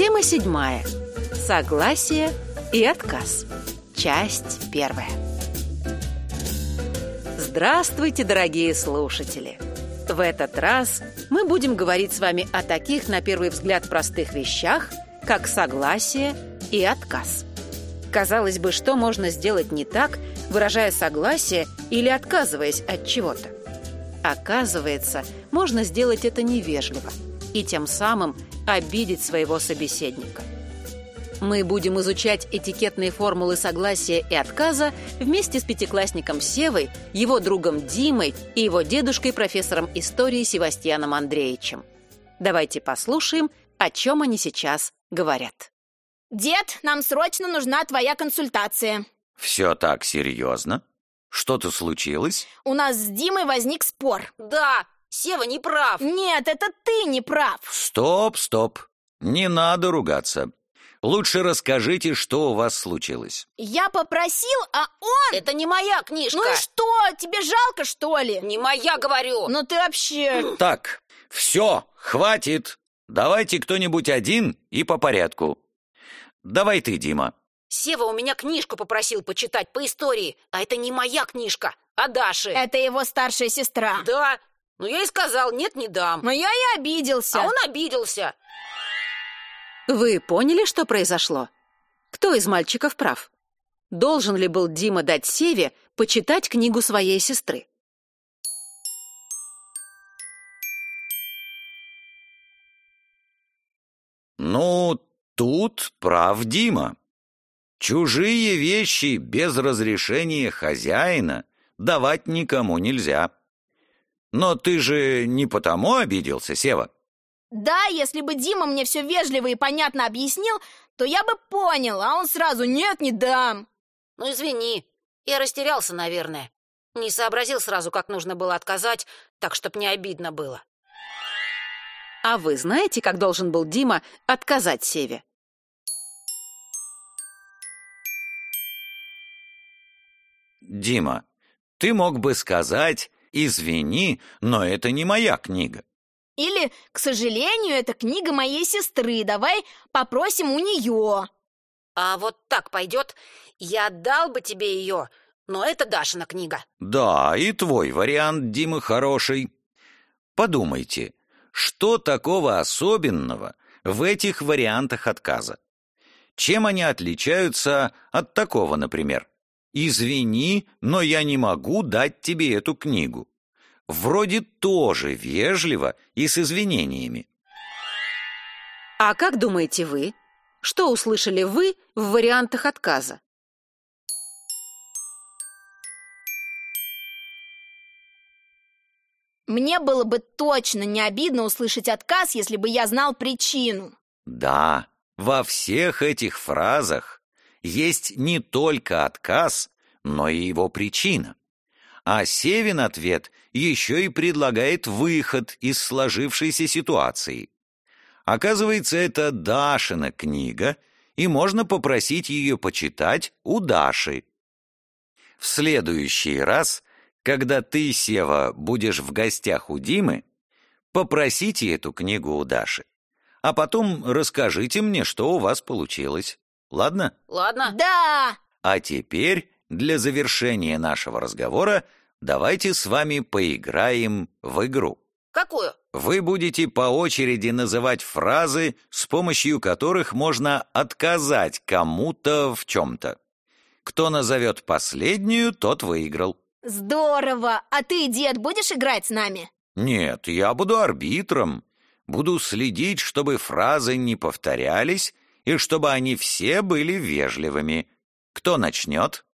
Тема седьмая. Согласие и отказ. Часть первая. Здравствуйте, дорогие слушатели! В этот раз мы будем говорить с вами о таких, на первый взгляд, простых вещах, как согласие и отказ. Казалось бы, что можно сделать не так, выражая согласие или отказываясь от чего-то? Оказывается, можно сделать это невежливо и тем самым обидеть своего собеседника. Мы будем изучать этикетные формулы согласия и отказа вместе с пятиклассником Севой, его другом Димой и его дедушкой, профессором истории Севастьяном Андреевичем. Давайте послушаем, о чем они сейчас говорят. Дед, нам срочно нужна твоя консультация. Все так серьезно? Что-то случилось? У нас с Димой возник спор. Да, Сева не прав. Нет, это ты не прав. Стоп, стоп. Не надо ругаться. Лучше расскажите, что у вас случилось. Я попросил, а он... Это не моя книжка. Ну и что, тебе жалко, что ли? Не моя, говорю. Ну ты вообще... Так, все, хватит. Давайте кто-нибудь один и по порядку. Давай ты, Дима. Сева у меня книжку попросил почитать по истории, а это не моя книжка, а Даши. Это его старшая сестра. Да, ну я и сказал, нет, не дам. Но я и обиделся. А он обиделся. Вы поняли, что произошло? Кто из мальчиков прав? Должен ли был Дима дать Севе почитать книгу своей сестры? Ну, тут прав Дима. Чужие вещи без разрешения хозяина давать никому нельзя. Но ты же не потому обиделся, Сева? Да, если бы Дима мне все вежливо и понятно объяснил, то я бы понял, а он сразу «нет, не дам». Ну, извини, я растерялся, наверное. Не сообразил сразу, как нужно было отказать, так, чтоб не обидно было. А вы знаете, как должен был Дима отказать Севе? Дима, ты мог бы сказать «извини, но это не моя книга». Или, к сожалению, это книга моей сестры, давай попросим у нее. А вот так пойдет, я отдал бы тебе ее, но это Дашина книга. Да, и твой вариант, Дима, хороший. Подумайте, что такого особенного в этих вариантах отказа? Чем они отличаются от такого, например? «Извини, но я не могу дать тебе эту книгу». Вроде тоже вежливо и с извинениями. А как думаете вы? Что услышали вы в вариантах отказа? Мне было бы точно не обидно услышать отказ, если бы я знал причину. Да, во всех этих фразах есть не только отказ, но и его причина. А Севин ответ еще и предлагает выход из сложившейся ситуации. Оказывается, это Дашина книга, и можно попросить ее почитать у Даши. В следующий раз, когда ты, Сева, будешь в гостях у Димы, попросите эту книгу у Даши, а потом расскажите мне, что у вас получилось. Ладно? Ладно. Да! А теперь, для завершения нашего разговора, давайте с вами поиграем в игру. Какую? Вы будете по очереди называть фразы, с помощью которых можно отказать кому-то в чем-то. Кто назовет последнюю, тот выиграл. Здорово! А ты, дед, будешь играть с нами? Нет, я буду арбитром. Буду следить, чтобы фразы не повторялись и чтобы они все были вежливыми. Кто начнет?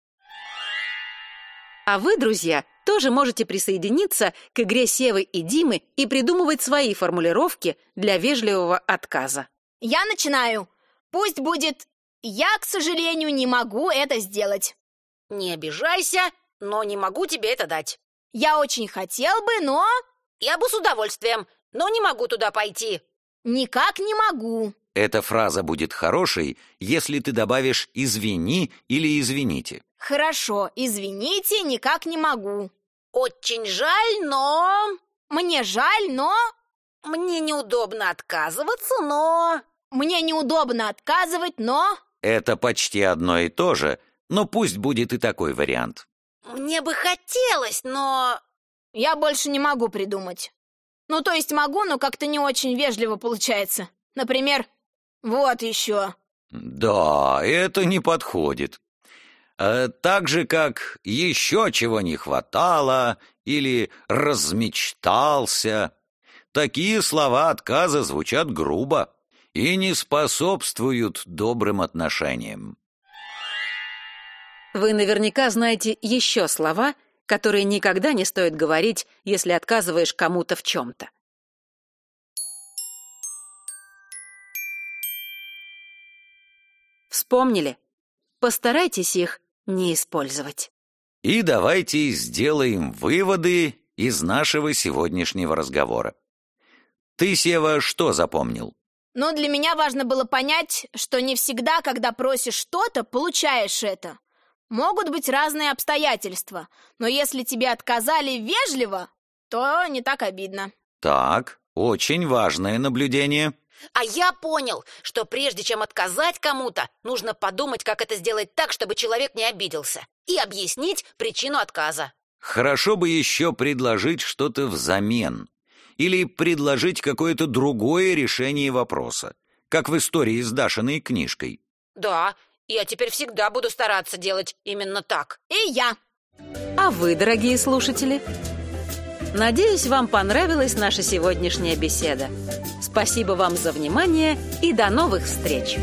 А вы, друзья, тоже можете присоединиться к игре Севы и Димы и придумывать свои формулировки для вежливого отказа. Я начинаю. Пусть будет «Я, к сожалению, не могу это сделать». Не обижайся, но не могу тебе это дать. Я очень хотел бы, но... Я бы с удовольствием, но не могу туда пойти. Никак не могу. Эта фраза будет хорошей, если ты добавишь «извини» или «извините». Хорошо, извините, никак не могу. Очень жаль, но... Мне жаль, но... Мне неудобно отказываться, но... Мне неудобно отказывать, но... Это почти одно и то же, но пусть будет и такой вариант. Мне бы хотелось, но... Я больше не могу придумать. Ну, то есть могу, но как-то не очень вежливо получается. Например, вот еще. Да, это не подходит. Э, так же, как еще чего не хватало или размечтался. Такие слова отказа звучат грубо и не способствуют добрым отношениям. Вы наверняка знаете еще слова, которые никогда не стоит говорить, если отказываешь кому-то в чем-то. Вспомнили? Постарайтесь их не использовать. И давайте сделаем выводы из нашего сегодняшнего разговора. Ты, Сева, что запомнил? Ну, для меня важно было понять, что не всегда, когда просишь что-то, получаешь это. Могут быть разные обстоятельства, но если тебе отказали вежливо, то не так обидно. Так, очень важное наблюдение. А я понял, что прежде чем отказать кому-то, нужно подумать, как это сделать так, чтобы человек не обиделся, и объяснить причину отказа. Хорошо бы еще предложить что-то взамен. Или предложить какое-то другое решение вопроса, как в истории с Дашиной книжкой. Да, я теперь всегда буду стараться делать именно так. И я. А вы, дорогие слушатели? Надеюсь, вам понравилась наша сегодняшняя беседа. Спасибо вам за внимание и до новых встреч!